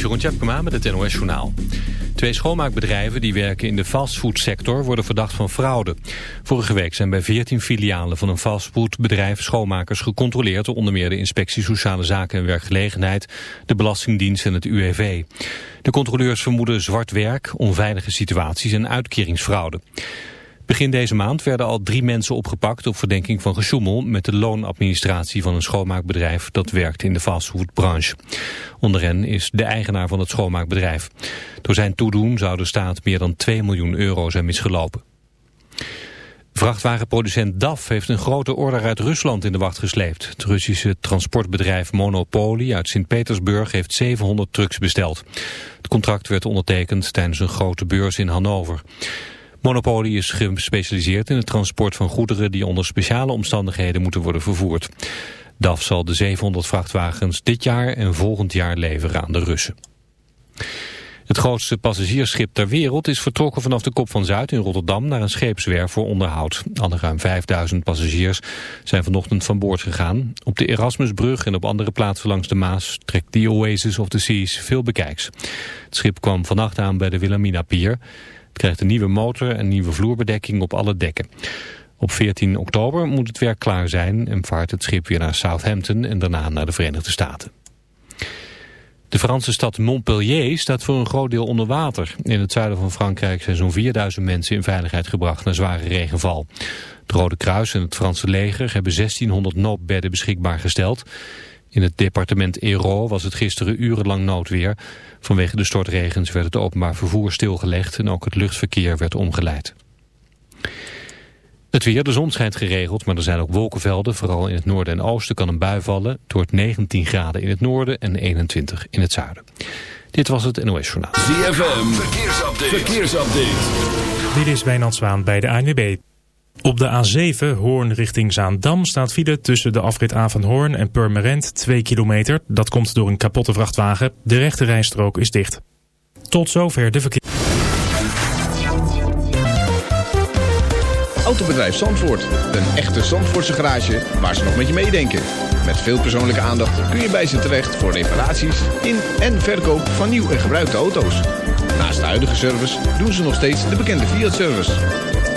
is Jeroen Tjepkema met het NOS Journaal. Twee schoonmaakbedrijven die werken in de fastfoodsector worden verdacht van fraude. Vorige week zijn bij 14 filialen van een fastfoodbedrijf schoonmakers gecontroleerd... door onder meer de Inspectie Sociale Zaken en Werkgelegenheid, de Belastingdienst en het UWV. De controleurs vermoeden zwart werk, onveilige situaties en uitkeringsfraude. Begin deze maand werden al drie mensen opgepakt op verdenking van gesjoemel met de loonadministratie van een schoonmaakbedrijf dat werkt in de fastfoodbranche. Onder hen is de eigenaar van het schoonmaakbedrijf. Door zijn toedoen zou de staat meer dan 2 miljoen euro zijn misgelopen. Vrachtwagenproducent DAF heeft een grote order uit Rusland in de wacht gesleept. Het Russische transportbedrijf Monopoly uit Sint-Petersburg heeft 700 trucks besteld. Het contract werd ondertekend tijdens een grote beurs in Hannover. Monopoly is gespecialiseerd in het transport van goederen die onder speciale omstandigheden moeten worden vervoerd. DAF zal de 700 vrachtwagens dit jaar en volgend jaar leveren aan de Russen. Het grootste passagiersschip ter wereld is vertrokken vanaf de Kop van Zuid in Rotterdam naar een scheepswerf voor onderhoud. Alle ruim 5000 passagiers zijn vanochtend van boord gegaan. Op de Erasmusbrug en op andere plaatsen langs de Maas trekt The Oasis of the Seas veel bekijks. Het schip kwam vannacht aan bij de Wilhelmina Pier krijgt een nieuwe motor en nieuwe vloerbedekking op alle dekken. Op 14 oktober moet het werk klaar zijn en vaart het schip weer naar Southampton en daarna naar de Verenigde Staten. De Franse stad Montpellier staat voor een groot deel onder water. In het zuiden van Frankrijk zijn zo'n 4000 mensen in veiligheid gebracht na zware regenval. Het Rode Kruis en het Franse leger hebben 1600 noodbedden beschikbaar gesteld. In het departement Ero was het gisteren urenlang noodweer. Vanwege de stortregens werd het openbaar vervoer stilgelegd en ook het luchtverkeer werd omgeleid. Het weer, de zon schijnt geregeld, maar er zijn ook wolkenvelden. Vooral in het noorden en oosten kan een bui vallen. Het wordt 19 graden in het noorden en 21 in het zuiden. Dit was het NOS Journaal. ZFM, verkeersupdate. verkeersupdate. Dit is Wijnand Zwaan bij de ANWB. Op de A7 Hoorn richting Zaandam staat file tussen de afrit Avanhoorn en Purmerend 2 kilometer. Dat komt door een kapotte vrachtwagen. De rechte rijstrook is dicht. Tot zover de verkeer. Autobedrijf Zandvoort. Een echte Zandvoortse garage waar ze nog met je meedenken. Met veel persoonlijke aandacht kun je bij ze terecht voor reparaties in en verkoop van nieuw en gebruikte auto's. Naast de huidige service doen ze nog steeds de bekende Fiat-service.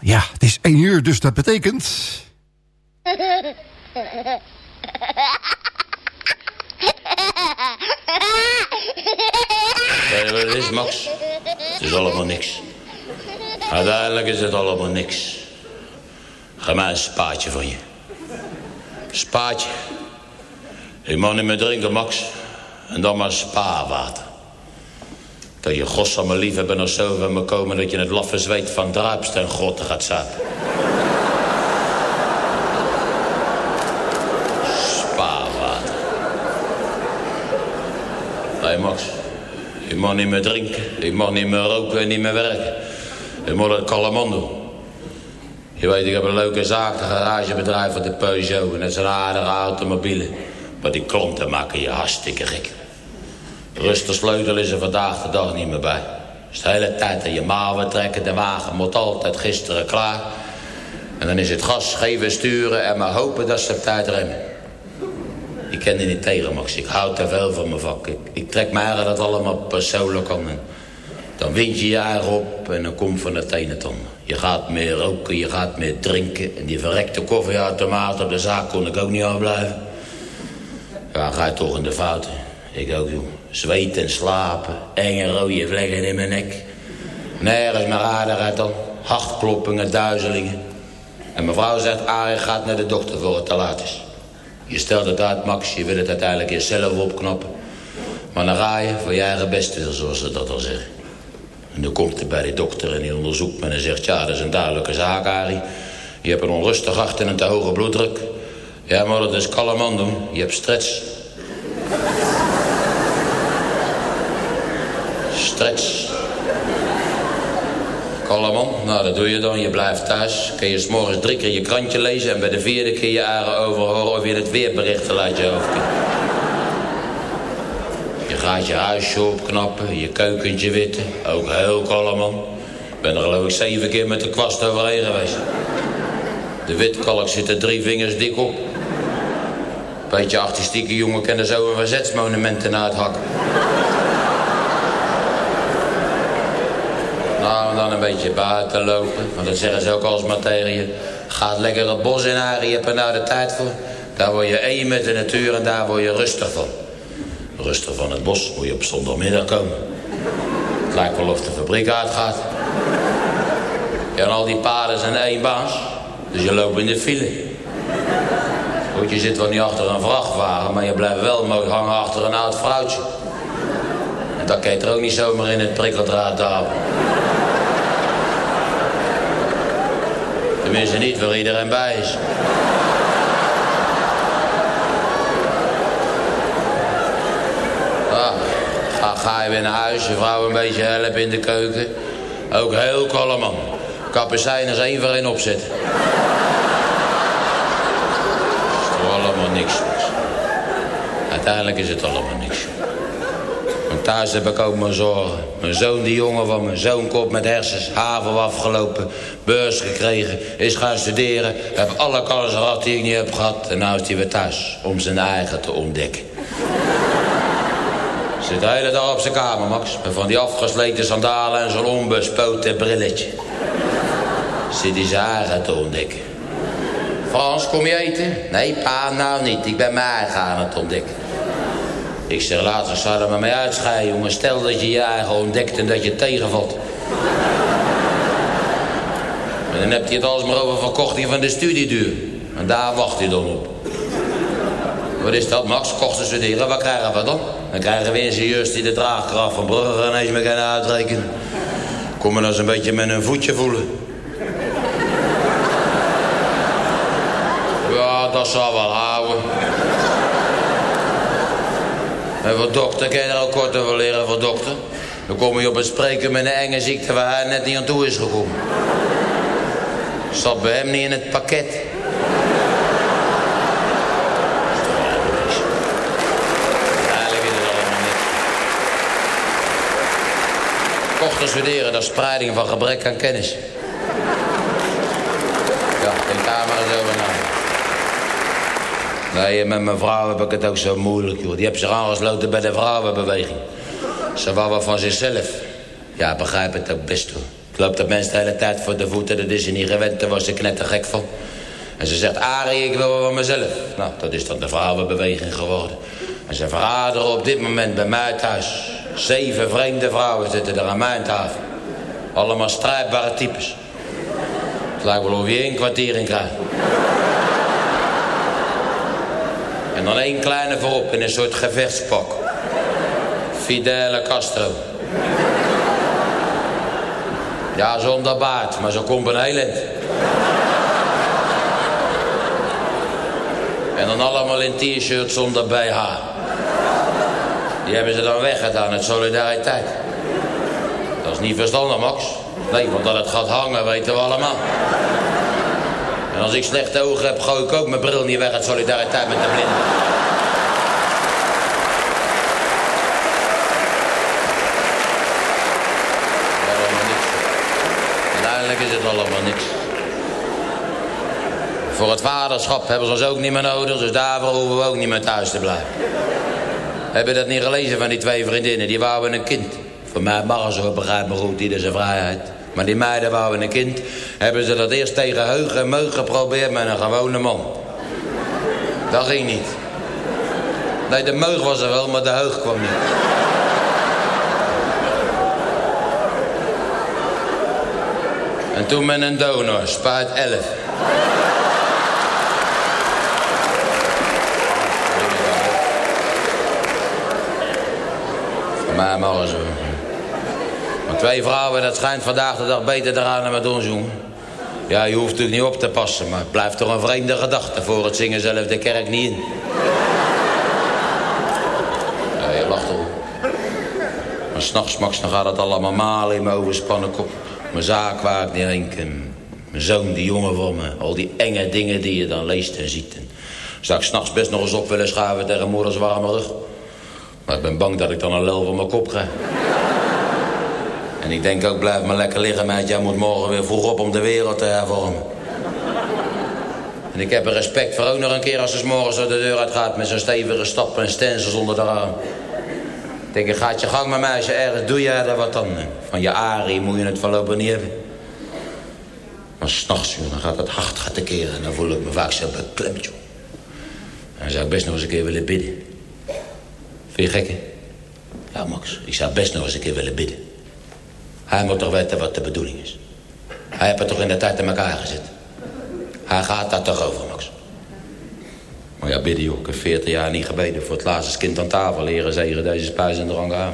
Ja, het is 1 uur, dus dat betekent... Je wat het is, Max? Het is allemaal niks. Uiteindelijk is het allemaal niks. Ga maar een spaatje van je. Spaatje. Ik mag niet meer drinken, Max. En dan maar spaarwater. Kan je godsamme liefhebber nog zo van me komen... dat je het laffe zweet van druipst en grotten gaat zaten. Spaarwater. Hé hey Max, je mag niet meer drinken, je mag niet meer roken en niet meer werken. Je moet het kalman doen. Je weet, ik heb een leuke zaak, een garagebedrijf van de Peugeot. En dat zijn aardige automobielen. Maar die klanten maken je hartstikke gek. Rustig sleutel is er vandaag de dag niet meer bij. Dus de hele tijd aan je mouwen trekken, de wagen moet altijd gisteren klaar. En dan is het gas geven, sturen en maar hopen dat ze op tijd remmen. Ik ken die niet tegen, Max. Ik hou te veel van mijn vak. Ik, ik trek eigen dat allemaal persoonlijk aan. Dan wind je je eigen op en dan komt van het ene ton. Je gaat meer roken, je gaat meer drinken. En die verrekte koffieautomaat op de zaak kon ik ook niet afblijven. Ja, ga je toch in de fouten. Ik ook, joh. Zweet en slapen, enge rode vlekken in mijn nek. Nergens meer aardigheid. Hartkloppingen, duizelingen. En mevrouw zegt, Arie gaat naar de dokter voor het te laat is. Je stelt het uit, Max, je wil het uiteindelijk jezelf opknappen. Maar dan ga je voor je eigen best wil, zoals ze dat al zeggen. En dan komt hij bij de dokter en die onderzoekt me en zegt... ja, dat is een duidelijke zaak, Arie. Je hebt een onrustig hart en een te hoge bloeddruk. Ja, maar dat is kalm aan doen. Je hebt stress. Stress. Kalm aan. Nou, dat doe je dan. Je blijft thuis. Kun je s'morgens drie keer je krantje lezen... en bij de vierde keer je eigen overhoren... of je het weerbericht laat je hoofd. Je gaat je huisje opknappen, je keukentje witten. Ook heel kalm man. Ik ben er geloof ik zeven keer met de kwast overheen geweest. De witkalk zit er drie vingers dik op. Beetje artistieke jongen kennen zo een verzetsmonumenten na het hakken. En dan een beetje buiten lopen. Want dat zeggen ze ook alsmaar tegen je. Gaat lekker het bos in, Arie, je hebt er nou de tijd voor. Daar word je één met de natuur en daar word je rustig van. Rustig van het bos moet je op zondagmiddag komen. Het lijkt wel of de fabriek uitgaat. Ja, en al die paden zijn één baas. Dus je loopt in de file. Goed, je zit wel niet achter een vrachtwagen, maar je blijft wel mooi hangen achter een oud vrouwtje. En dat kan er ook niet zomaar in het prikkeldraad houden. Tenminste niet waar iedereen bij is. Ah, ga, je weer naar huis, je vrouw een beetje helpen in de keuken. Ook heel kalm man. Één voor één opzetten. is toch allemaal niks. Uiteindelijk is het allemaal niks. Thuis heb ik ook mijn zorgen. Mijn zoon, die jongen van mijn zoon, kop met hersens, haven afgelopen, beurs gekregen, is gaan studeren, heb alle kansen gehad die ik niet heb gehad. En nu is hij weer thuis om zijn eigen te ontdekken. Zit de hele dag op zijn kamer, Max. Met van die afgesleten sandalen en zo'n onbespoten brilletje. Zit hij zijn eigen te ontdekken. Frans, kom je eten? Nee, pa, nou niet. Ik ben mijn eigen aan het ontdekken. Ik zeg, later zou er maar mee uitscheiden, jongen. Stel dat je je eigen ontdekt en dat je tegenvalt. En dan heb je het alles maar over verkorting van de studieduur. En daar wacht hij dan op. Wat is dat, Max? Kosten studeren, wat krijgen we dan? Dan krijgen we ingenieurs die de draagkracht van Brugge ineens meer kunnen uitrekenen. Kom me dan eens een beetje met een voetje voelen. Ja, dat zal wel houden. En voor dokter kan je er ook kort over leren voor dokter. Dan kom je op het spreken met een enge ziekte waar hij net niet aan toe is gekomen. Zat bij hem niet in het pakket. Kochten studeren, dat is spreiding van gebrek aan kennis. Ja, denk daar maar eens. Nee, met mijn vrouw heb ik het ook zo moeilijk, joh. Die heeft zich aangesloten bij de vrouwenbeweging. Ze wou wel van zichzelf. Ja, begrijp het ook best, hoor. Het loopt dat mensen de hele tijd voor de voeten, dat is ze niet gewend, daar was ze knettergek van. En ze zegt, Arie, ik wil wel van mezelf. Nou, dat is dan de vrouwenbeweging geworden. En ze verraderen op dit moment bij mij thuis. Zeven vreemde vrouwen zitten er aan mijn tafel. Allemaal strijdbare types. Het lijkt wel of je één kwartier in krijgt. Dan één kleine voorop in een soort gevechtspak. Fidel Castro. Ja, zonder baard, maar zo komt een eiland. En dan allemaal in t-shirts zonder BH. Die hebben ze dan weggedaan uit solidariteit. Dat is niet verstandig, Max. Nee, want dat het gaat hangen weten we allemaal. En als ik slechte ogen heb, gooi ik ook mijn bril niet weg uit solidariteit met de blinden. Uiteindelijk is het allemaal niks. Voor het vaderschap hebben ze ons ook niet meer nodig, dus daarvoor hoeven we ook niet meer thuis te blijven. Heb je dat niet gelezen van die twee vriendinnen? Die wouden een kind. Voor mij mag ze, begrijp me goed, ieder zijn vrijheid. Maar die meiden wouden een kind. Hebben ze dat eerst tegen heug en meug geprobeerd met een gewone man. Dat ging niet. Nee, de meug was er wel, maar de heug kwam niet. En toen met een donor, spuit 11. Voor mij mogen ze. Maar twee vrouwen, dat schijnt vandaag de dag beter te gaan dan met ons, jongen. Ja, je hoeft natuurlijk niet op te passen, maar het blijft toch een vreemde gedachte. Voor het zingen zelf de kerk niet in. Ja, je lacht al. Maar s'nachts, Max, dan gaat het allemaal malen in mijn overspannen kop. Mijn zaak waar ik niet. Mijn zoon, die jongen van me. Al die enge dingen die je dan leest en ziet. En zou ik s'nachts best nog eens op willen schuiven tegen moeders warme rug. Maar ik ben bang dat ik dan een lel van mijn kop krijg. En ik denk ook, blijf maar lekker liggen, meid. Jij moet morgen weer vroeg op om de wereld te hervormen. En ik heb er respect voor ook nog een keer als ze 's morgens zo de deur uitgaat... met zo'n stevige stap en stencils onder de arm. Ik denk, gaat je gang, mijn meisje, ergens doe jij daar wat dan. Van je Arie moet je het voorlopig niet hebben. Maar s'nachts, dan gaat het hart gaat keren. En dan voel ik me vaak zo beklemd, joh. Dan zou ik best nog eens een keer willen bidden. Vind je gek, hè? Ja, Max, ik zou best nog eens een keer willen bidden. Hij moet toch weten wat de bedoeling is. Hij heeft het toch in de tijd in elkaar gezet. Hij gaat daar toch over, Max. Maar ja, bidden joh, ik heb 40 jaar niet gebeden. Voor het laatste kind aan tafel leren zegen deze spijs en drank aan.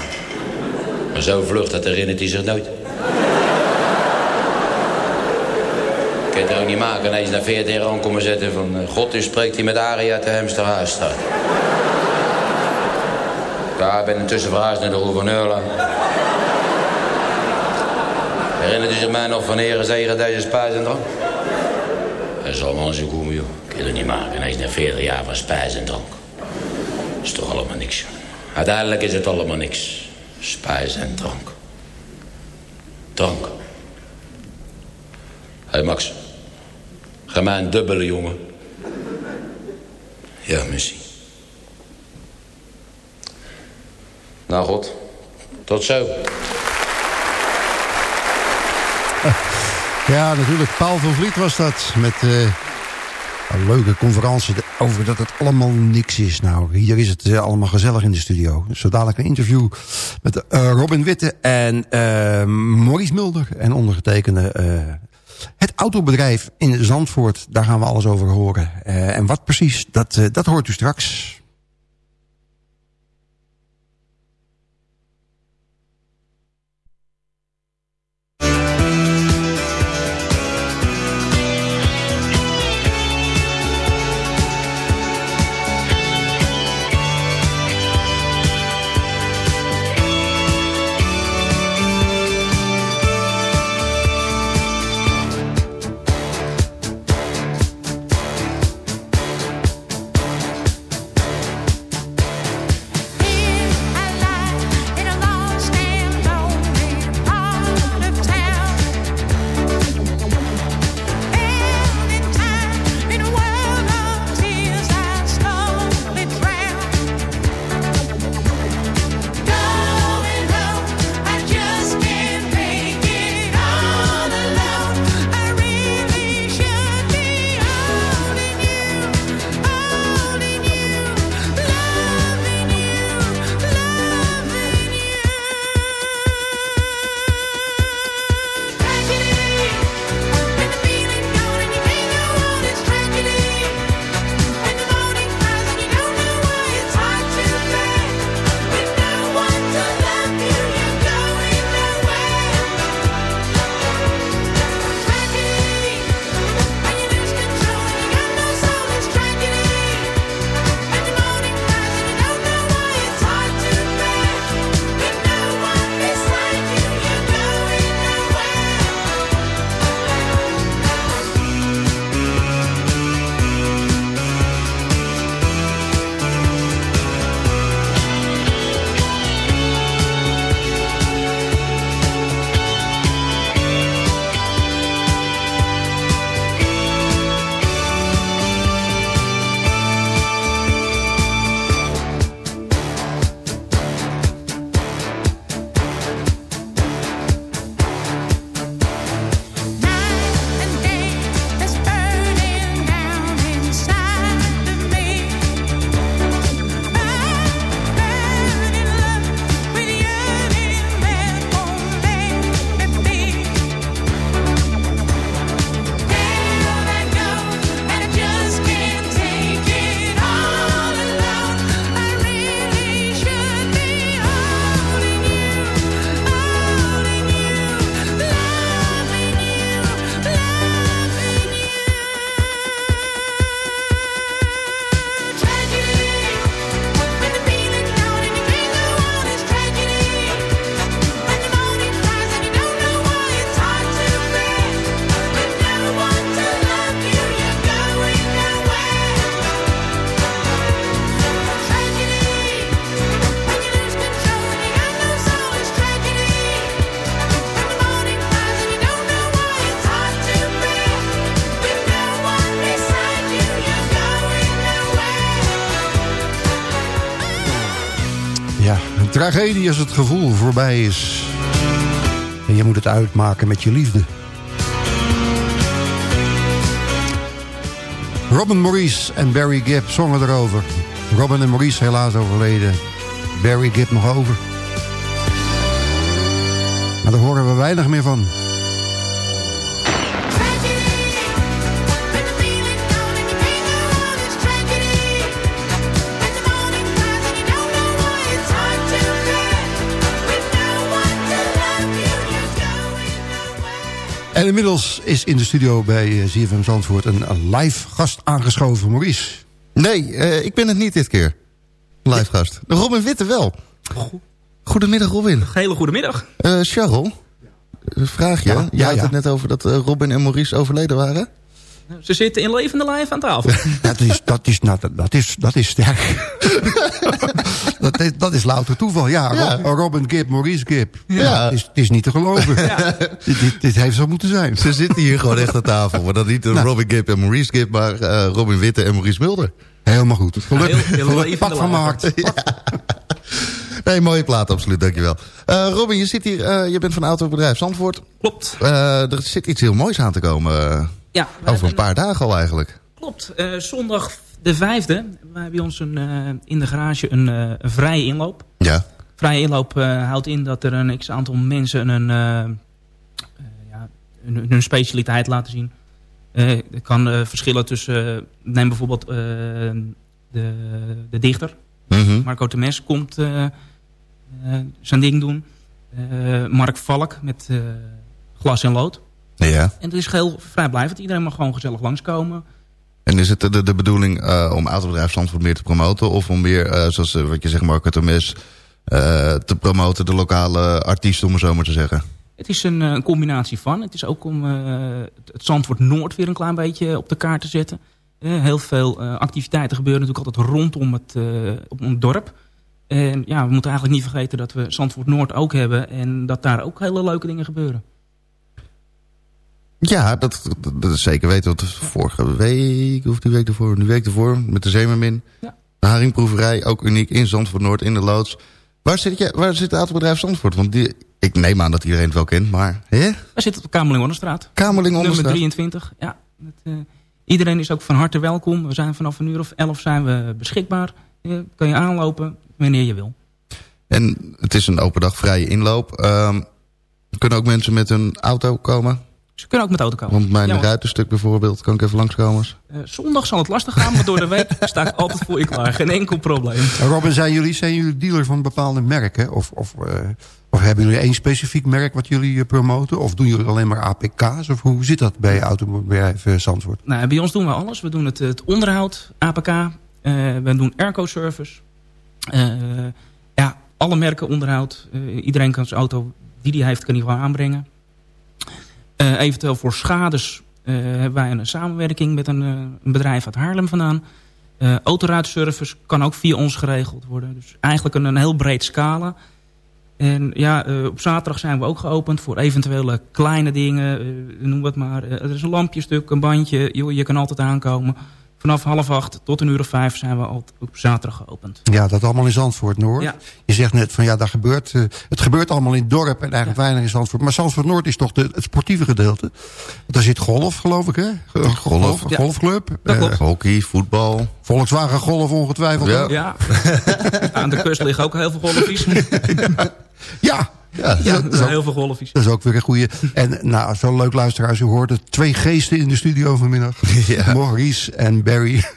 Maar zo vlucht, dat herinnert hij zich nooit. Ik kan het ook niet maken. Ineens na 40 jaar komen zetten van... eh, God, u spreekt hier met Arie uit de Hemsterhuisstraat. Ja, ik ben intussen verhuisd naar de gouverneur. Herinnert u zich mij nog van heren zegen deze spijs en drank? Dat zal maar zo komen, joh. Ik kan het niet maken. Ineens na 40 jaar van spijs en drank. Dat is toch allemaal niks, joh. Uiteindelijk is het allemaal niks. Spijs en drank. Drank. Hé, Max. Ga mij een dubbele, jongen. Ja, missie. Nou, God. Tot zo. Ja, natuurlijk. Paul van Vliet was dat. Met eh, een leuke conferentie over dat het allemaal niks is. Nou, hier is het eh, allemaal gezellig in de studio. Zo dadelijk een interview met eh, Robin Witte en Maurice Mulder. En ondergetekende het autobedrijf in Zandvoort. Daar gaan we alles over horen. En wat precies, dat, dat hoort u straks. Tragedie als het gevoel voorbij is. En je moet het uitmaken met je liefde. Robin Maurice en Barry Gibb zongen erover. Robin en Maurice helaas overleden. Barry Gibb nog over. Maar daar horen we weinig meer van. En inmiddels is in de studio bij eh, ZFM Zandvoort een, live gast aangeschoven, Maurice. Nee, eh, ik ben het niet dit keer. Live gast. Robin Witte wel. Goedemiddag Robin. Hele goedemiddag. Eh Charles, een vraagje. Ja, Je ja, had ja. het net over dat eh, Robin en Maurice overleden waren. Ze zitten in levende lijf aan tafel. Dat is, dat is, dat- dat is, dat is sterk. dat, is, dat is louter toeval. Ja, Ja. Rob- Robin Gibb, Maurice Gibb. Ja. Het, is, het is niet te geloven. dit, dit, dit heeft zo moeten zijn. Ze zitten hier gewoon echt aan tafel. Maar dan niet Nou. Robin Gibb en Maurice Gibb, maar eh, Robin Witte en Maurice Mulder. Helemaal goed. Gelukkig, Heel- heel pak van mijn hart. Nee, mooie plaat, absoluut, dankjewel. Eh Robin, je, zit hier, eh, je bent van autobedrijf Zandvoort. Klopt. Eh, er zit iets heel moois aan te komen. Ja, over een paar dagen al eigenlijk. Klopt. Eh, zondag de vijfde. Wij hebben ons een, eh, in de garage een, eh, een vrije inloop. Ja. Vrije inloop houdt in dat er een x-aantal mensen een, ja, hun, hun specialiteit laten zien. Het kan verschillen tussen... neem bijvoorbeeld de, de dichter. Mhm. Marco Temes komt zijn ding doen. Mark Valk met glas en lood. Ja. En het is heel vrijblijvend. Iedereen mag gewoon gezellig langskomen. En is het de, de bedoeling eh, om autobedrijf Zandvoort meer te promoten? Of om meer, eh, zoals eh, wat je zegt, Marco Tomes, eh te promoten, de lokale artiesten, om het zo maar te zeggen? Het is een, een combinatie van. Het is ook om het- Zandvoort Noord weer een klein beetje op de kaart te zetten. Heel veel activiteiten gebeuren natuurlijk altijd rondom het, het dorp. En ja, we moeten eigenlijk niet vergeten dat we Zandvoort Noord ook hebben. En dat daar ook hele leuke dingen gebeuren. Ja, dat, dat, dat is zeker weten. Want vorige week, of die week ervoor, die week ervoor, met de Zeemermin. Ja. De haringproeverij, ook uniek in Zandvoort Noord, in de loods. Waar zit, je, waar zit het autobedrijf Zandvoort? Want die, ik neem aan dat iedereen het wel kent, maar... Hè? Wij zitten op. Kamerling Nummer Onderstraat. 23. Ja, het, eh, iedereen is ook van harte welkom. We zijn vanaf een uur of elf zijn we beschikbaar. Eh, kan je aanlopen wanneer je wil. En het is een open dag, vrije inloop. Ehm, kunnen ook mensen met hun auto komen? Ze kunnen ook met auto komen. Want mijn Ja, ruitenstuk bijvoorbeeld, kan ik even langskomen? Eh, zondag zal het lastig gaan, maar door de week sta ik altijd voor je klaar. Geen enkel probleem. Robin, zijn jullie, zijn jullie dealer van bepaalde merken? Of, of, eh, of hebben jullie één specifiek merk wat jullie eh, promoten? Of doen jullie alleen maar APK's? Of hoe zit dat bij autobedrijf Zandvoort? Nou, bij ons doen we alles. We doen het, het onderhoud, APK. eh, we doen airco-service. Eh, ja, alle merken onderhoud. Eh, iedereen kan zijn auto die die heeft, kan die gewoon aanbrengen. Eh, eventueel voor schades eh, hebben wij een samenwerking met een, eh, bedrijf uit Haarlem vandaan. Autoruitservice kan ook via ons geregeld worden. Dus eigenlijk een, een heel breed scala. En ja, op zaterdag zijn we ook geopend voor eventuele kleine dingen. noem wat maar. Er is een lampjestuk, een bandje. Joh, je kan altijd aankomen. Vanaf half acht tot een uur of vijf zijn we altijd op zaterdag geopend. Ja, dat allemaal in Zandvoort Noord. Ja. Je zegt net van ja, daar gebeurt, eh, het gebeurt allemaal in het dorp en eigenlijk weinig in Zandvoort. Maar Zandvoort Noord is toch de, het sportieve gedeelte. Daar zit golf, geloof ik, hè? Golf, golf, Ja. golfclub. Dat Eh, klopt. Hockey, voetbal. Volkswagen Golf ongetwijfeld. Ja. Aan de kust liggen ook heel veel golfjes. Ja, ja, Ja, dat, is zijn ook, heel veel golfjes. dat is ook weer een goede. En nou, zo leuk luisteraars, u hoorde twee geesten in de studio vanmiddag. Ja. Maurice en Barry.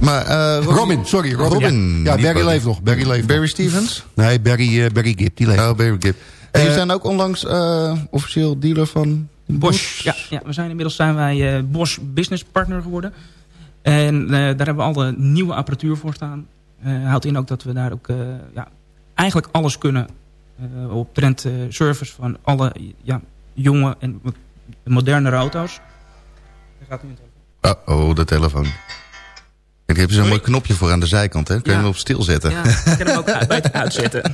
Maar, eh, Robin, sorry, Robin. Robin. Ja, niet Barry leeft nog. Barry leeft Barry nog. Stevens? Nee, Barry, eh, Barry Gibb, die leeft. Oh, Barry Gibb. En Eh, jullie zijn ook onlangs eh, officieel dealer van Bosch. Ja, ja, we zijn inmiddels zijn wij eh, Bosch Business Partner geworden. En eh, daar hebben we alle nieuwe apparatuur voor staan. Eh houdt in ook dat we daar ook eh, ja, eigenlijk alles kunnen eh, op trend eh, service van alle ja, jonge en wat modernere auto's. Daar gaat u in het Oh, oh, de telefoon. Ik heb zo'n mooi knopje voor aan de zijkant, hè? Kun je Ja. hem op stil zetten? Ja, ik kan hem ook uit- beter uitzetten.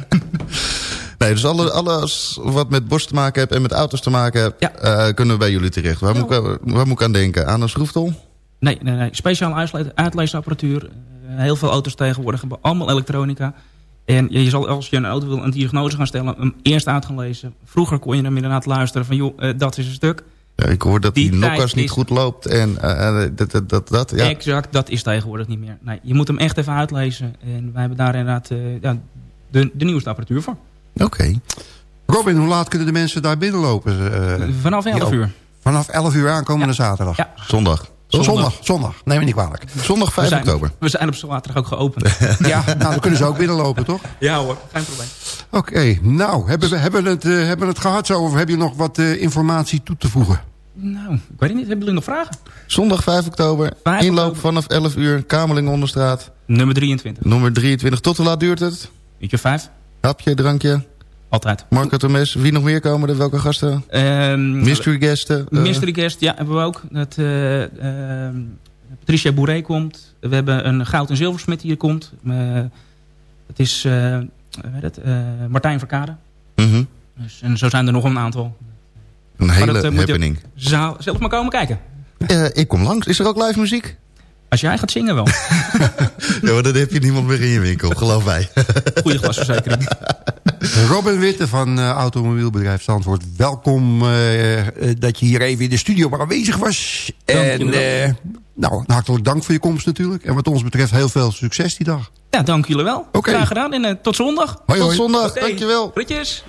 Nee, dus alle, alles wat met Bosch te maken heeft en met auto's te maken. Ja. eh, kunnen we bij jullie terecht. Waar, Ja. moet ik, waar moet ik aan denken? Aan een schroefdol? Nee, nee, nee. speciale uitleesapparatuur. Heel veel auto's tegenwoordig hebben allemaal elektronica. En je zal, als je een auto wil een diagnose gaan stellen, hem eerst uit gaan lezen. Vroeger kon je hem inderdaad luisteren van, joh, eh, dat is een stuk. Ja, ik hoor dat die, Die niet goed loopt en eh, eh, dat, dat, dat, dat, ja. Exact, dat is tegenwoordig niet meer. Nee, je moet hem echt even uitlezen. En wij hebben daar inderdaad ja, de, de nieuwste apparatuur voor. Oké. Robin, hoe laat kunnen de mensen daar binnenlopen? Vanaf 11 Jo. uur. Vanaf 11 uur aankomende zaterdag. Ja. Zondag. Zondag. zondag. Zondag. Neem me niet kwalijk. Zondag We 5 zijn, oktober. we zijn op zaterdag ook geopend. Ja, nou dan kunnen ze ook binnenlopen, toch? ja hoor, geen probleem. Oké, nou, hebben we hebben we het, eh, hebben we het gehad zo? Of heb je nog wat eh, informatie toe te voegen? Nou, ik weet het niet. Hebben jullie nog vragen? Zondag 5 oktober. 5 Inloop oktober. vanaf 11 uur. Kamerling Onderstraat. Nummer 23. Nummer 23. Tot hoe laat duurt het? Uurtje 5. Hapje, drankje. Altijd. Marco Tomes. Wie nog meer komen er? Welke gasten? Ehm, Mystery guesten. eh, Mystery guest, ja, hebben we ook. Dat, eh, ehm, Patricia Bourré komt. We hebben een goud- en zilversmid die hier komt. Eh, het is heet het? Martijn Verkade. Dus, en zo zijn er nog een aantal. Een Maar hele dat, happening. zaal- zelf maar komen kijken. Ik kom langs. Is er ook live muziek? Als jij gaat zingen wel. Ja, maar dan heb je niemand meer in je winkel, geloof mij. Goede glasverzekering. Robin Witte van eh, Automobielbedrijf Zandvoort. Welkom eh, eh, dat je hier even in de studio aanwezig was. Dank En eh, nou, hartelijk dank voor je komst natuurlijk. En wat ons betreft heel veel succes die dag. Ja, dank jullie wel. Oké. Graag gedaan en tot zondag. Hoi, Tot hoi. zondag, Oké. dankjewel. Groetjes.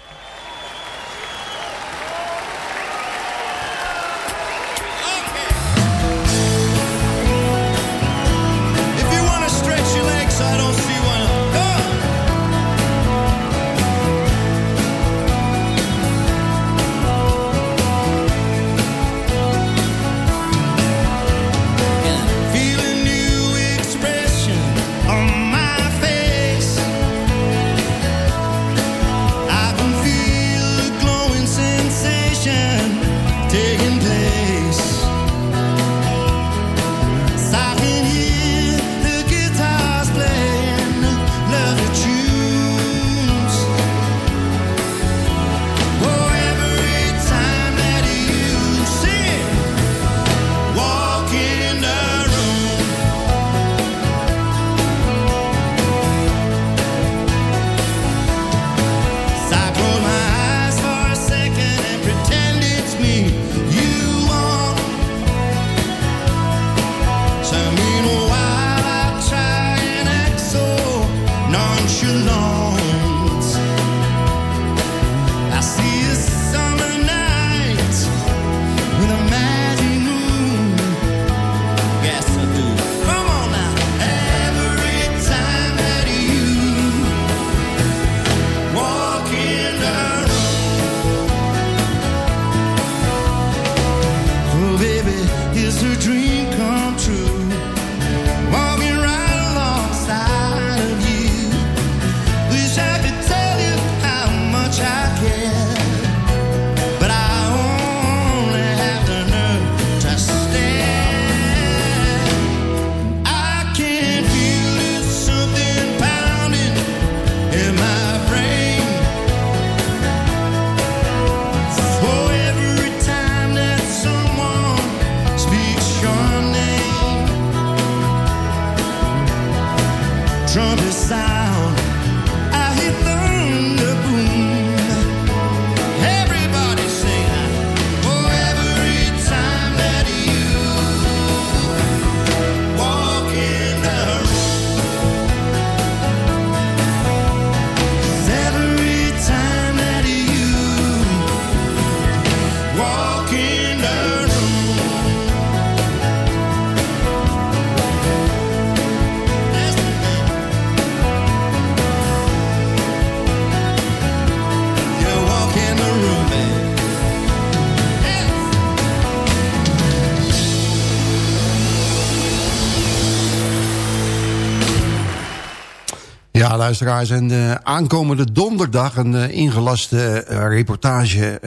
En eh, aankomende donderdag een eh, ingelaste eh, reportage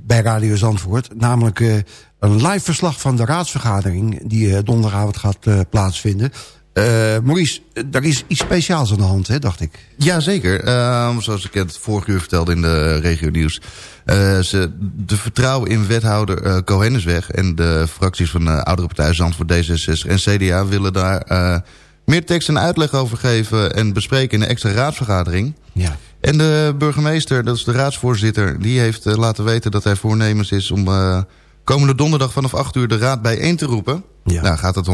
bij Radio Zandvoort. Namelijk een live verslag van de raadsvergadering die donderdagavond gaat plaatsvinden. Maurice, er is iets speciaals aan de hand, hè, dacht ik. Jazeker. Ehm zoals ik het vorige uur vertelde in de regio nieuws. Ze, de vertrouwen in wethouder Cohen is weg. En de fracties van de oudere partij Zandvoort D66 en CDA willen daar... meer tekst en uitleg over geven en bespreken in een extra raadsvergadering. Ja. En de burgemeester, dat is de raadsvoorzitter... die heeft eh, laten weten dat hij voornemens is om eh, komende donderdag vanaf 8 uur de raad bijeen te roepen. Ja. Nou, gaat het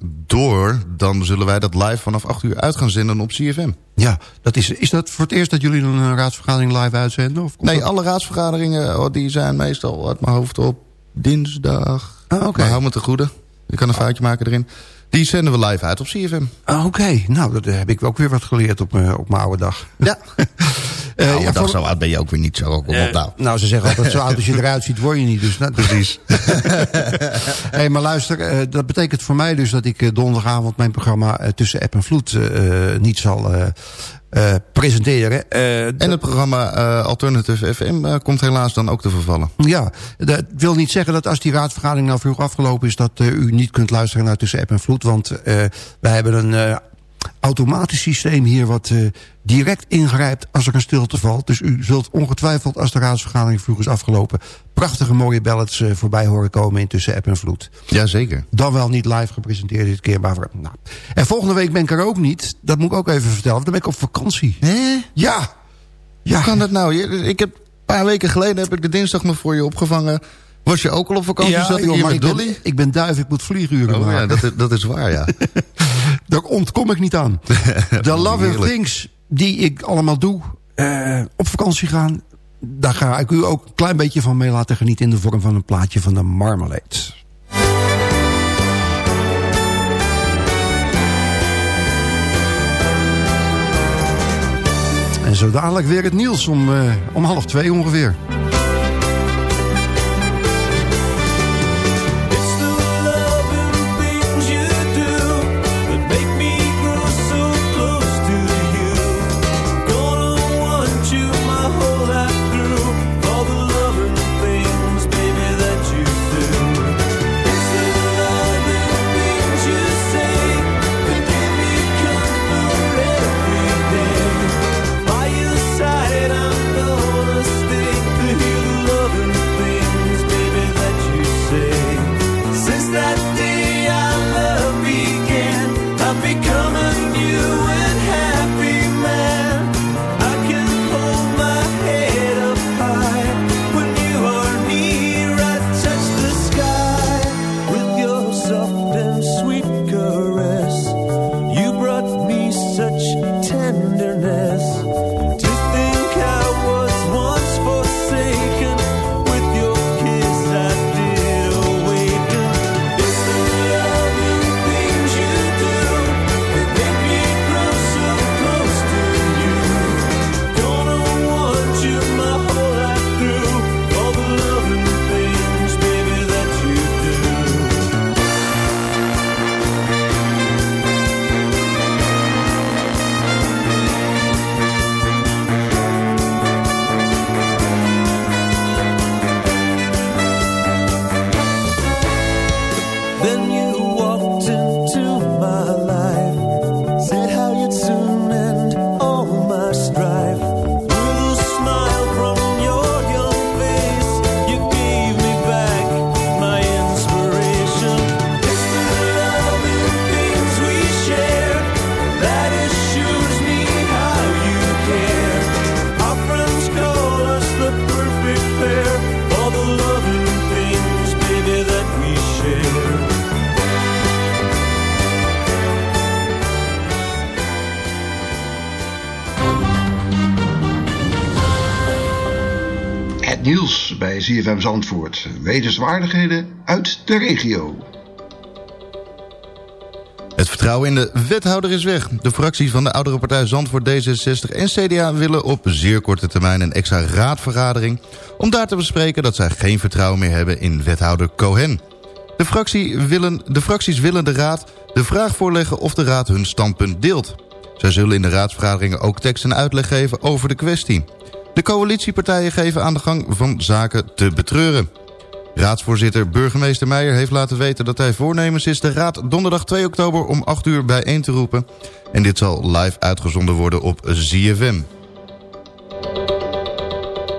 100% door, dan zullen wij dat live vanaf 8 uur uit gaan zenden op CFM. Ja, dat is, is dat voor het eerst dat jullie een eh, raadsvergadering live uitzenden? Of Nee, dat- alle raadsvergaderingen oh, die zijn meestal uit mijn hoofd op dinsdag. Ah, oké. Maar hou me te goede. Ik kan een foutje maken erin. Die zenden we live uit op CFM. Ah, Oké, nou, dat heb ik ook weer wat geleerd op, mijn- op mijn oude dag. Ja. Eh, nou, ja, voor- zo oud ben je ook weer niet zo. Kom Eh, op nou. nou, ze zeggen altijd, zo oud als je eruit ziet, word je niet. Dus, nou, Precies. hey, maar luister, eh, dat betekent voor mij dus dat ik eh, donderdagavond mijn programma eh, Tussen App en Vloed eh, eh, niet zal eh, presenteren. Eh, En het programma eh, Alternative FM komt helaas dan ook te vervallen. Ja, dat wil niet zeggen dat als die raadsvergadering nou vroeg afgelopen is... dat u niet kunt luisteren naar Tussen App en Vloed. Want wij hebben een automatisch systeem hier... wat eh, direct ingrijpt als er een stilte valt. Dus u zult ongetwijfeld als de raadsvergadering vroeg is afgelopen... prachtige mooie ballads eh, voorbij horen komen in Tussen App en Vloed. Jazeker. Dan wel niet live gepresenteerd dit keer. Maar, voor- nou. En volgende week ben ik er ook niet. Dat moet ik ook even vertellen. Dan ben ik op vakantie. Hè? Ja. Ja. Hoe kan dat nou? Ik heb, een paar weken geleden heb ik de dinsdag me voor je opgevangen. Was je ook al op vakantie? Ja, Zat ik joh, maar ik ben, ik ben duif, ik moet vlieguren Oh, maken. ja, dat, is- dat is waar, ja. Daar ontkom ik niet aan. De love and things die ik allemaal doe, eh, op vakantie gaan... daar ga ik u ook een klein beetje van mee laten genieten... in de vorm van een plaatje van de Marmalade. En zo dadelijk weer het nieuws om, eh, om half twee ongeveer. ZFM Zandvoort. Wetenswaardigheden uit de regio. Het vertrouwen in de wethouder is weg. De fracties van de oudere partij Zandvoort D66 en CDA willen op zeer korte termijn een extra raadvergadering... om daar te bespreken dat zij geen vertrouwen meer hebben in wethouder Cohen. De, fractie willen, de fracties willen de raad de vraag voorleggen of de raad hun standpunt deelt. Zij zullen in de raadsvergaderingen ook tekst en uitleg geven over de kwestie. De coalitiepartijen geven aan de gang van zaken te betreuren. Raadsvoorzitter burgemeester Meijer heeft laten weten dat hij voornemens is... de raad donderdag 2 oktober om 8 uur bijeen te roepen. En dit zal live uitgezonden worden op ZFM.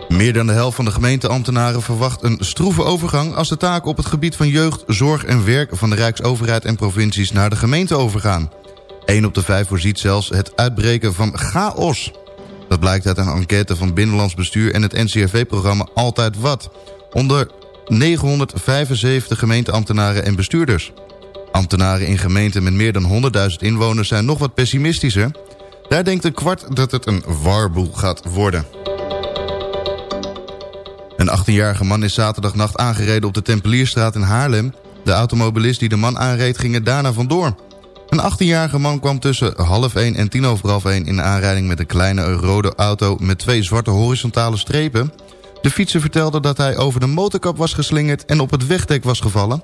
Meer dan de helft van de gemeenteambtenaren verwacht een stroeve overgang... als de taken op het gebied van jeugd, zorg en werk... van de Rijksoverheid en provincies naar de gemeente overgaan. 1 op de 5 voorziet zelfs het uitbreken van chaos. Dat blijkt uit een enquête van Binnenlands Bestuur en het NCRV-programma Altijd Wat. Onder 975 gemeenteambtenaren en bestuurders. Ambtenaren in gemeenten met meer dan 100.000 inwoners zijn nog wat pessimistischer. Daar denkt een kwart dat het een warboel gaat worden. Een 18-jarige man is zaterdagnacht aangereden op de Tempelierstraat in Haarlem. De automobilist die de man aanreed ging er daarna vandoor. Een 18-jarige man kwam tussen half 1 en tien over half 1 in aanrijding met een kleine rode auto met twee zwarte horizontale strepen. De fietser vertelde dat hij over de motorkap was geslingerd en op het wegdek was gevallen.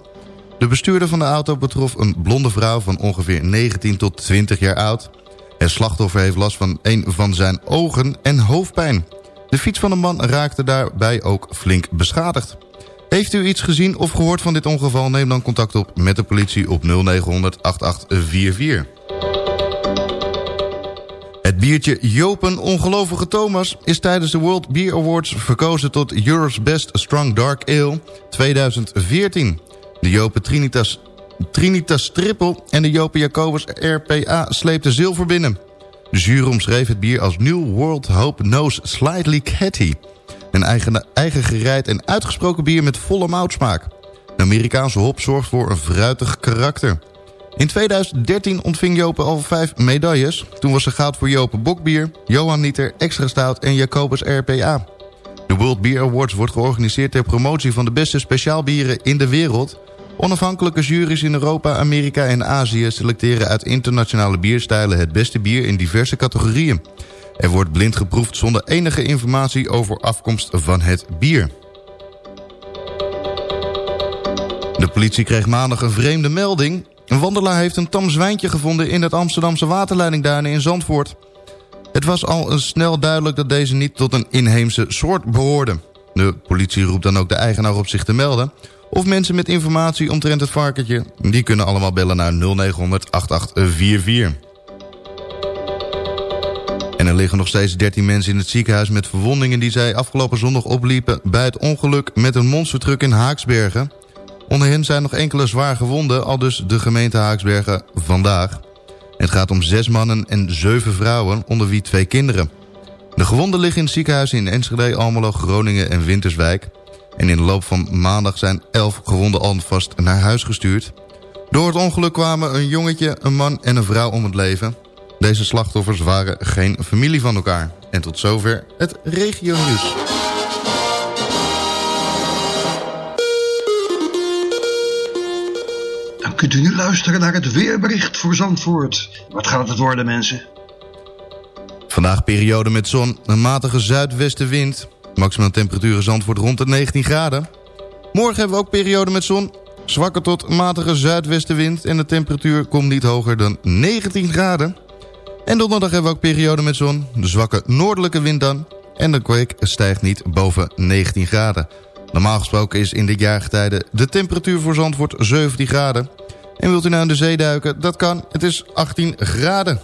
De bestuurder van de auto betrof een blonde vrouw van ongeveer 19 tot 20 jaar oud. Het slachtoffer heeft last van een van zijn ogen en hoofdpijn. De fiets van de man raakte daarbij ook flink beschadigd. Heeft u iets gezien of gehoord van dit ongeval... neem dan contact op met de politie op 0900 8844. Het biertje Jopen Ongelovige Thomas... is tijdens de World Beer Awards verkozen tot Europe's Best Strong Dark Ale 2014. De Jopen Trinitas, Trinitas Triple en de Jopen Jacobus RPA sleepten zilver binnen. De jury omschreef het bier als New World Hope Knows Slightly Catty... Een eigen, eigen gereid en uitgesproken bier met volle moutsmaak. De Amerikaanse hop zorgt voor een fruitig karakter. In 2013 ontving Jopen al vijf medailles. Toen was er goud voor Jopen Bokbier, Johan Nieter, Extra Stout en Jacobus RPA. De World Beer Awards wordt georganiseerd ter promotie van de beste speciaalbieren in de wereld. Onafhankelijke juries in Europa, Amerika en Azië selecteren uit internationale bierstijlen het beste bier in diverse categorieën. Er wordt blind geproefd zonder enige informatie over afkomst van het bier. De politie kreeg maandag een vreemde melding. Een wandelaar heeft een tam zwijntje gevonden in het Amsterdamse waterleidingduinen in Zandvoort. Het was al snel duidelijk dat deze niet tot een inheemse soort behoorde. De politie roept dan ook de eigenaar op zich te melden. Of mensen met informatie omtrent het varkentje, die kunnen allemaal bellen naar 0900 8844. En er liggen nog steeds 13 mensen in het ziekenhuis met verwondingen... die zij afgelopen zondag opliepen bij het ongeluk met een monstertruck in Haaksbergen. Onder hen zijn nog enkele zwaar gewonden, al dus de gemeente Haaksbergen vandaag. Het gaat om zes mannen en zeven vrouwen, onder wie twee kinderen. De gewonden liggen in het ziekenhuis in Enschede, Almelo, Groningen en Winterswijk. En in de loop van maandag zijn elf gewonden alvast naar huis gestuurd. Door het ongeluk kwamen een jongetje, een man en een vrouw om het leven... Deze slachtoffers waren geen familie van elkaar. En tot zover het regio nieuws. Dan kunt u nu luisteren naar het weerbericht voor Zandvoort. Wat gaat het worden, mensen? Vandaag periode met zon, een matige zuidwestenwind. Maximaal temperatuur in Zandvoort rond de 19 graden. Morgen hebben we ook periode met zon. Zwakke tot matige zuidwestenwind en de temperatuur komt niet hoger dan 19 graden. En donderdag hebben we ook periode met zon. De zwakke noordelijke wind dan. En de kwik stijgt niet boven 19 graden. Normaal gesproken is in dit jaargetijde de temperatuur voor Zandvoort 17 graden. En wilt u nou in de zee duiken? Dat kan. Het is 18 graden.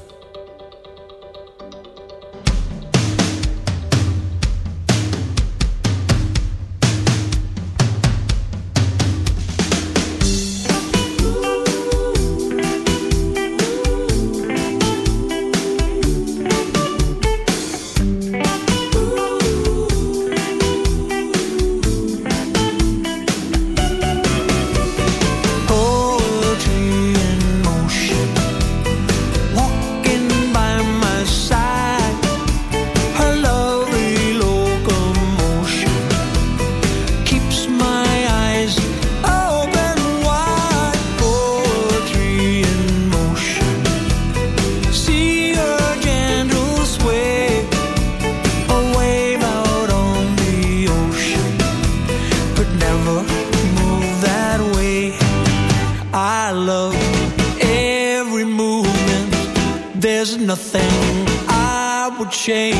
Change.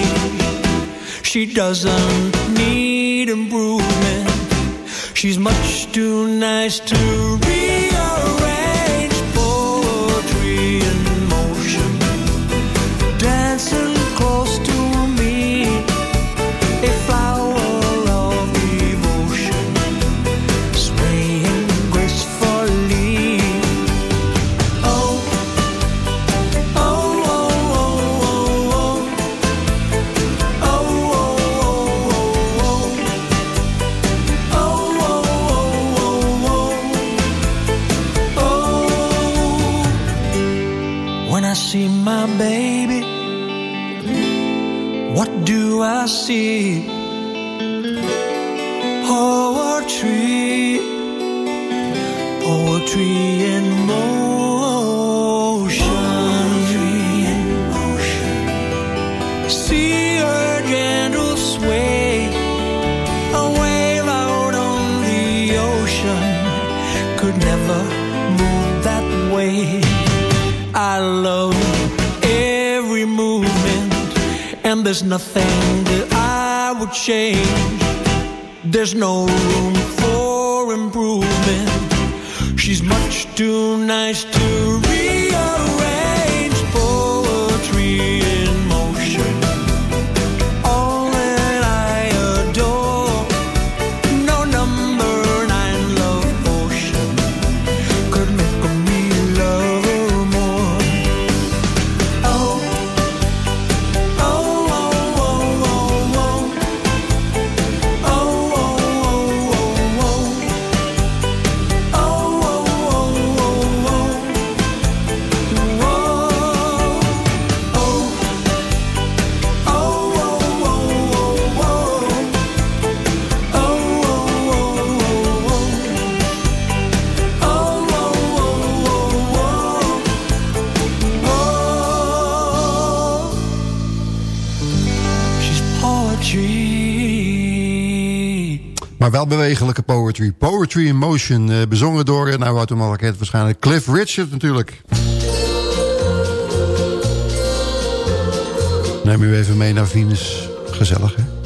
She doesn't need improvement. She's much too nice to rearrange. I see? Poetry, poetry in motion. See her gentle sway, a wave out on the ocean could never move that way. I love every movement, and there's nothing that I would change. There's no room for improvement. She's much too nice to Bewegelijke poetry. Poetry in Motion, eh, bezongen door, eh, nou wat hem al waarschijnlijk, Cliff Richard natuurlijk. Neem u even mee naar Venus. Gezellig, hè?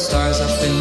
Stars up in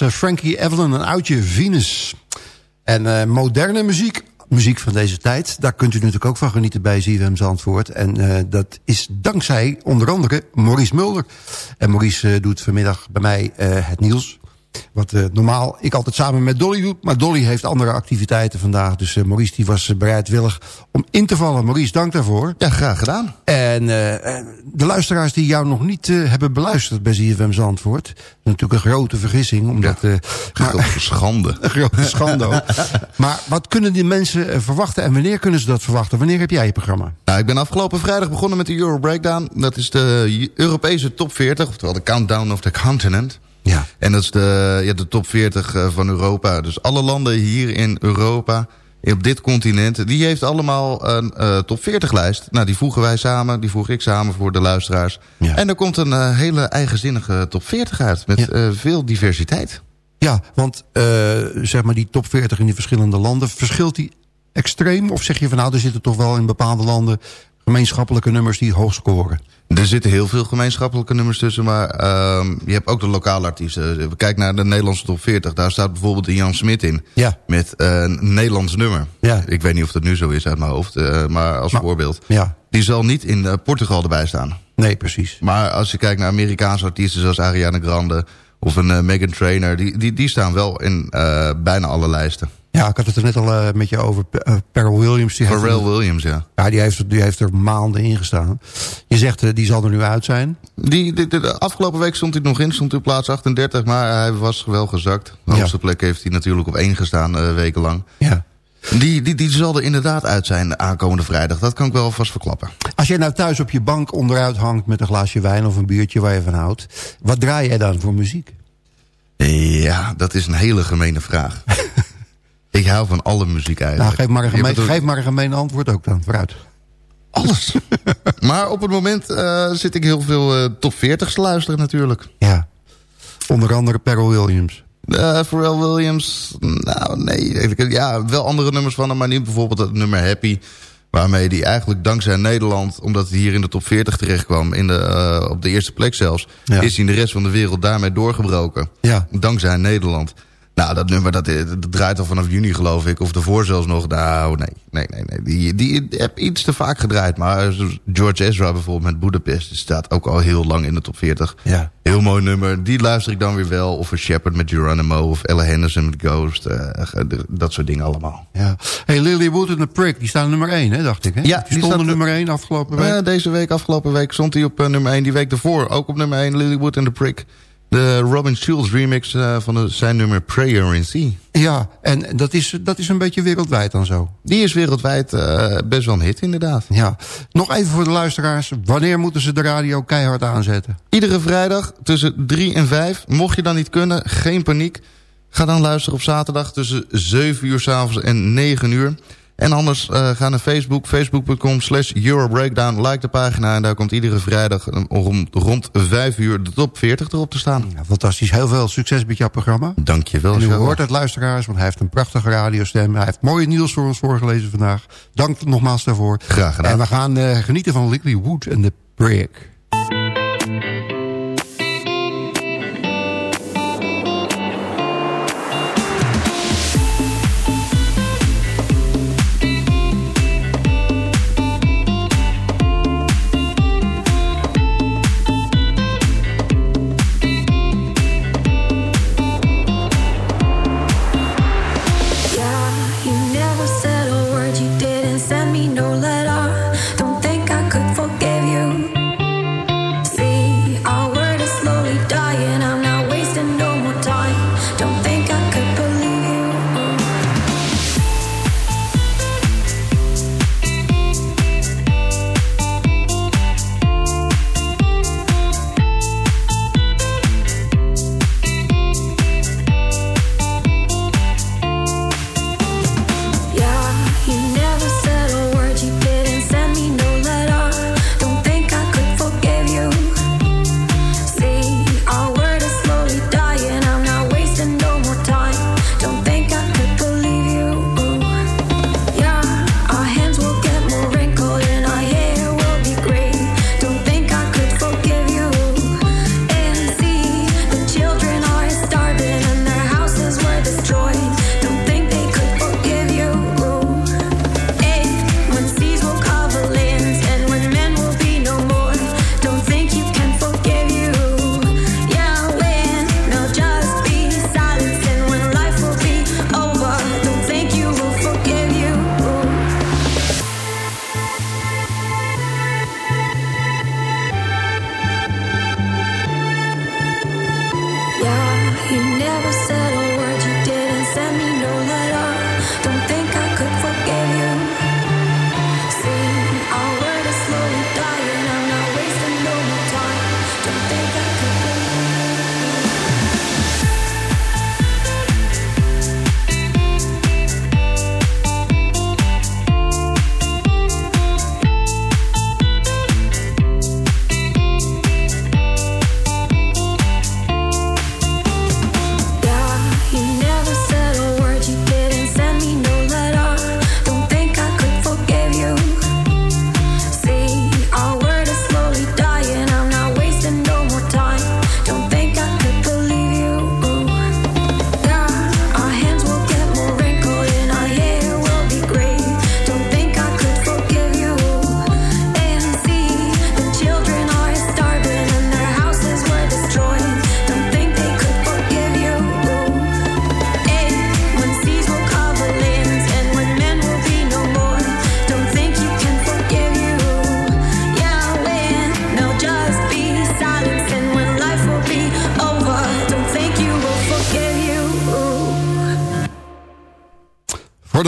eh, Frankie Evelyn, een oudje Venus. En eh, moderne muziek, muziek van deze tijd... daar kunt u natuurlijk ook van genieten bij ZFM Zandvoort. En eh, dat is dankzij onder andere Maurice Mulder. En Maurice doet vanmiddag bij mij het nieuws. Wat eh, normaal ik altijd samen met Dolly doe. Maar Dolly heeft andere activiteiten vandaag. Dus eh, Maurice die was eh, bereidwillig om in te vallen. Maurice, dank daarvoor. Ja, graag gedaan. En de luisteraars die jou nog niet hebben beluisterd bij ZFM Zandvoort... dat is natuurlijk een grote vergissing. Omdat, Een grote schande. Een grote schande. Maar wat kunnen die mensen verwachten en wanneer kunnen ze dat verwachten? Wanneer heb jij je programma? Nou, ik ben afgelopen vrijdag begonnen met de Euro Breakdown. Dat is de Europese top 40, oftewel de Countdown of the Continent. Ja. En dat is de, ja, de top 40 eh, van Europa. Dus alle landen hier in Europa op dit continent... die heeft allemaal een eh, top 40 lijst. Nou, die voegen wij samen, die voeg ik samen voor de luisteraars. En er komt een eh, hele eigenzinnige top 40 uit... met veel diversiteit. Ja, want zeg maar die top 40 in die verschillende landen... verschilt die extreem? Of zeg je van nou, er zitten toch wel in bepaalde landen... gemeenschappelijke nummers die hoog scoren? Er zitten heel veel gemeenschappelijke nummers tussen, maar ehm, je hebt ook de lokale artiesten. We kijken naar de Nederlandse top 40. Daar staat bijvoorbeeld Jan Smit in. Ja. Met eh, een Nederlands nummer. Ja. Ik weet niet of dat nu zo is uit mijn hoofd, eh, maar als voorbeeld. Ja. Die zal niet in eh, Portugal erbij staan. Nee, precies. Maar als je kijkt naar Amerikaanse artiesten zoals Ariana Grande of een Megan Trainor... Die, die, die staan wel in bijna alle lijsten. Ja, ik had het er net al uh, met je over. Uh, Williams. Die heeft, Williams, ja. Ja, die heeft, die heeft er maanden in gestaan. Je zegt, uh, die zal er nu uit zijn. Die, de, de, de, afgelopen week stond hij nog in, stond hij op plaats 38, maar hij was wel gezakt. De hoogste ja. plek heeft hij natuurlijk op één gestaan, wekenlang. Ja. Die, die, die zal er inderdaad uit zijn aankomende vrijdag. Dat kan ik wel vast verklappen. Als jij nou thuis op je bank onderuit hangt met een glaasje wijn of een biertje waar je van houdt. Wat draai jij dan voor muziek? Ja, dat is een hele gemene vraag. ik hou van alle muziek eigenlijk. Nou, geef maar een gemeen, geef maar een gemeen antwoord ook dan, vooruit. Alles. maar op het moment uh, zit ik heel veel uh, top 40 te luisteren natuurlijk. Ja. Onder andere Pharrell Williams. Uh, Pharrell Williams, nou nee, ja, wel andere nummers van hem, maar niet bijvoorbeeld het nummer Happy. Waarmee hij eigenlijk dankzij Nederland, omdat hij hier in de top 40 terecht kwam, in de, uh, op de eerste plek zelfs, ja. is hij in de rest van de wereld daarmee doorgebroken. Ja. Dankzij Nederland. Nou, dat nummer dat, dat draait al vanaf juni geloof ik. Of ervoor zelfs nog. Nou, nee, nee, nee. nee. Die, die, heb iets te vaak gedraaid. Maar George Ezra bijvoorbeeld met Budapest... Die staat ook al heel lang in de top 40. Ja. Heel mooi nummer. Die luister ik dan weer wel. Of een Shepard met Geronimo. Of Ella Henderson met Ghost. Uh, dat soort dingen allemaal. Ja. Hey, Lilywood en The Prick. Die staan nummer 1, hè, dacht ik. Hè? Ja, die, die stonden nummer 1 afgelopen week. Ja, deze week, afgelopen week stond hij op uh, nummer 1. Die week ervoor ook op nummer 1. Lilywood en The Prick. De Robin Schulz remix uh, van de, zijn nummer Prayer in Sea. Ja, en dat is, dat is een beetje wereldwijd dan zo. Die is wereldwijd uh, best wel een hit inderdaad. Ja. Nog even voor de luisteraars. Wanneer moeten ze de radio keihard aanzetten? Iedere vrijdag tussen 3 en 5. Mocht je dan niet kunnen, geen paniek. Ga dan luisteren op zaterdag tussen 7 uur s'avonds en 9 uur. En anders uh, ga naar Facebook, facebook.com slash Eurobreakdown. Like de pagina en daar komt iedere vrijdag rond, rond 5 uur de top 40 erop te staan. Ja, fantastisch. Heel veel succes met jouw programma. Dank je wel. En u hoort het luisteraars, want hij heeft een prachtige radiostem. Hij heeft mooie nieuws voor ons voorgelezen vandaag. Dank nogmaals daarvoor. Graag gedaan. En we gaan uh, genieten van Lickly Wood en de Break.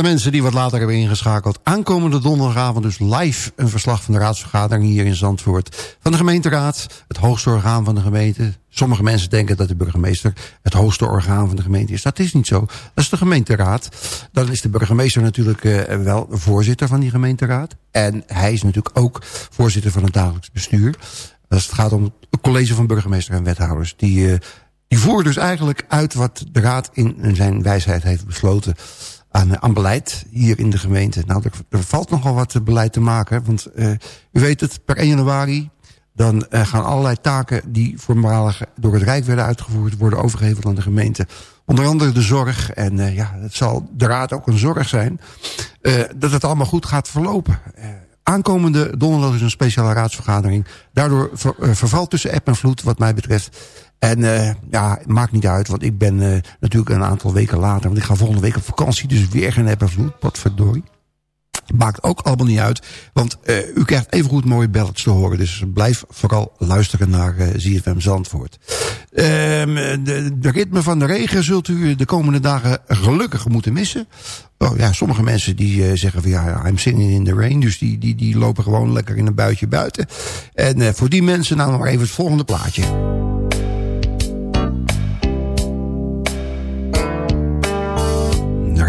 Mensen die wat later hebben ingeschakeld. Aankomende donderdagavond dus live een verslag van de raadsvergadering hier in Zandvoort. Van de gemeenteraad, het hoogste orgaan van de gemeente. Sommige mensen denken dat de burgemeester het hoogste orgaan van de gemeente is. Dat is niet zo. Dat is de gemeenteraad. Dan is de burgemeester natuurlijk uh, wel voorzitter van die gemeenteraad. En hij is natuurlijk ook voorzitter van het dagelijks bestuur. Als het gaat om het college van burgemeester en wethouders. Die, uh, die voeren dus eigenlijk uit wat de raad in zijn wijsheid heeft besloten aan, beleid hier in de gemeente. Nou, er, valt nogal wat beleid te maken. Want uh, u weet het, per 1 januari dan uh, gaan allerlei taken die voormalig door het Rijk werden uitgevoerd... worden overgeheveld aan de gemeente. Onder andere de zorg. En ja, het zal de raad ook een zorg zijn... Dat het allemaal goed gaat verlopen. aankomende donderdag is een speciale raadsvergadering. Daardoor ver, vervalt tussen app en vloed wat mij betreft. En uh, ja, maakt niet uit, want ik ben uh, natuurlijk een aantal weken later... want ik ga volgende week op vakantie, dus weer geen app en vloed. Wat verdorie. Maakt ook allemaal niet uit, want uh, u krijgt even goed mooie ballads te horen. Dus blijf vooral luisteren naar ZFM Zandvoort. Um, de, de ritme van de regen zult u de komende dagen gelukkig moeten missen. Oh, ja, sommige mensen die zeggen van ja, I'm singing in the rain. Dus die, die, die lopen gewoon lekker in een buitje buiten. En voor die mensen nou maar even het volgende plaatje.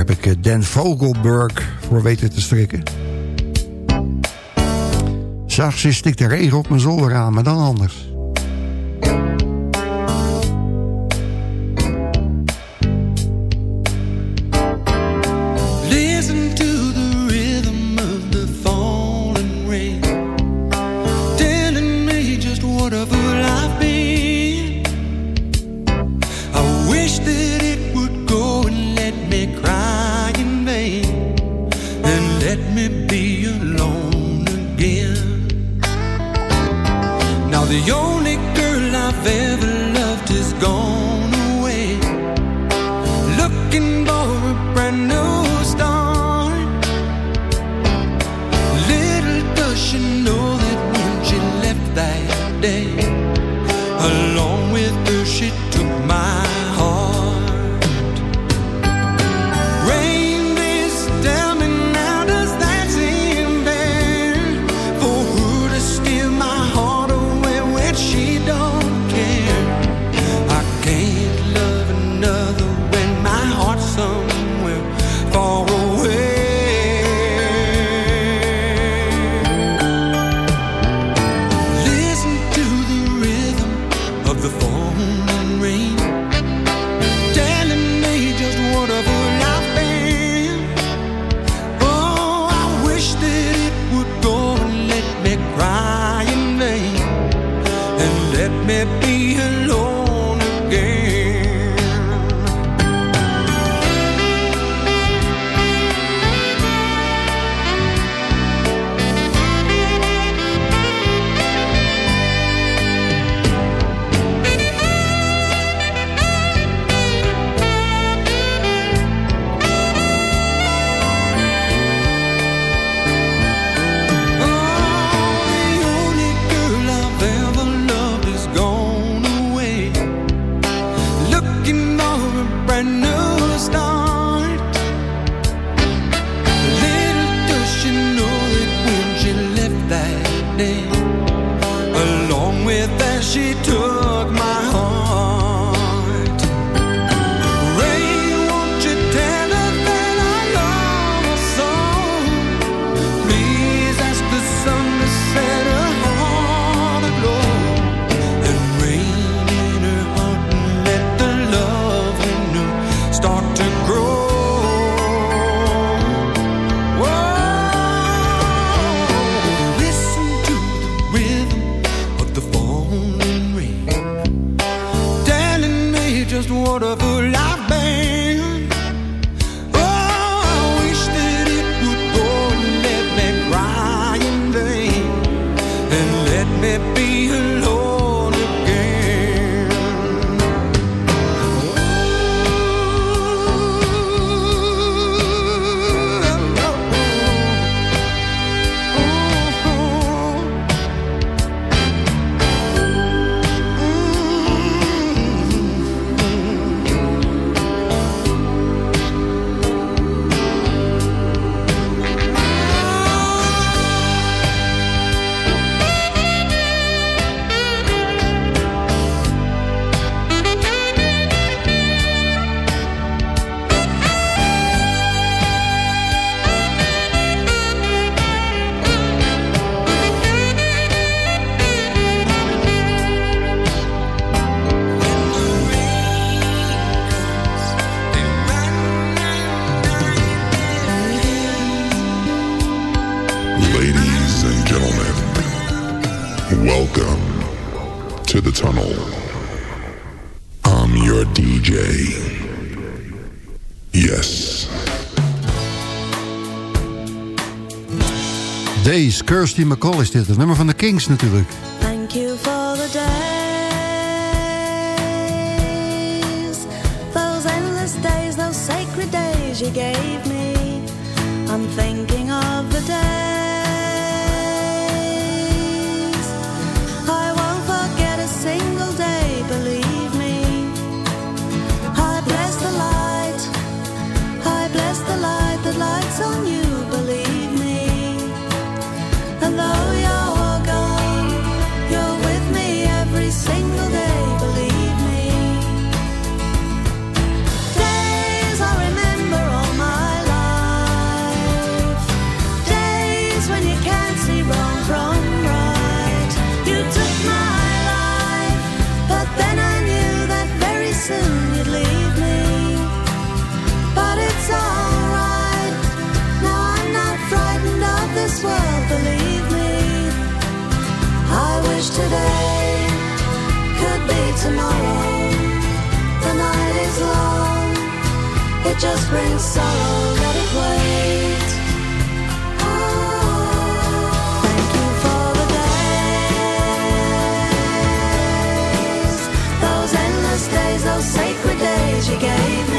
Heb ik Dan Vogelberg voor weten te strikken. S'nachts stikt de regen op mijn zolder aan, maar dan anders. Kirsty McCall is dit. Het nummer van de Kings natuurlijk. Thank you for the days, those endless days, those sacred days you gave me. I'm thinking of the days. Just brings sorrow. Let it wait. Thank you for the days, those endless days, those sacred days you gave me.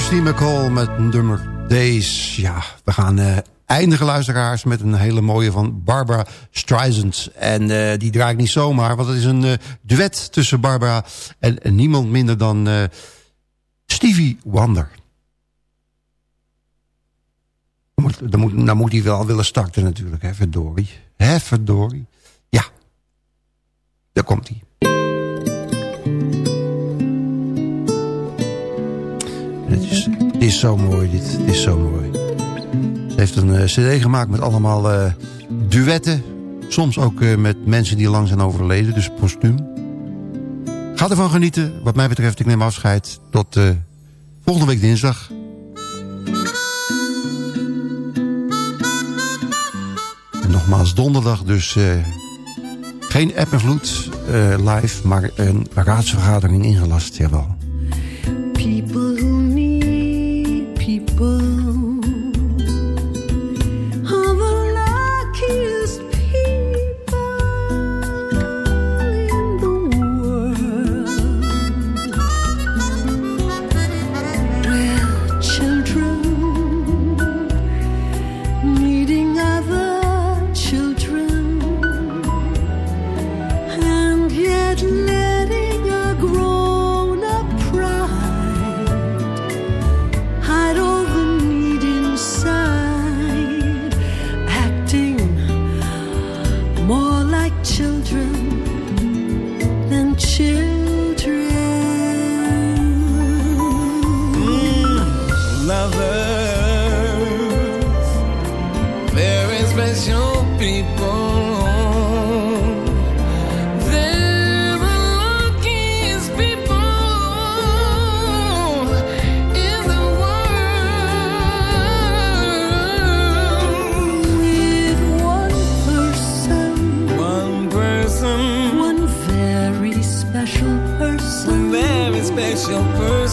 Kirsty McCall met nummer Days. Ja, we gaan eh, eindigen luisteraars met een hele mooie van Barbara Streisand. En eh, die draai ik niet zomaar, want het is een eh, duet tussen Barbara en, niemand minder dan Stevie Wonder. Dan moet, moet hij wel willen starten natuurlijk, hè, verdorie. Hè, verdorie. Ja, daar komt hij. Het is zo mooi, dit. Is zo mooi. Ze heeft een eh, cd gemaakt met allemaal eh, duetten. Soms ook eh, met mensen die lang zijn overleden, dus postuum. Ga ervan genieten. Wat mij betreft, ik neem afscheid. Tot volgende week dinsdag. En nogmaals donderdag, dus geen app en vloed live, maar een raadsvergadering ingelast, jawel.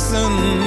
listen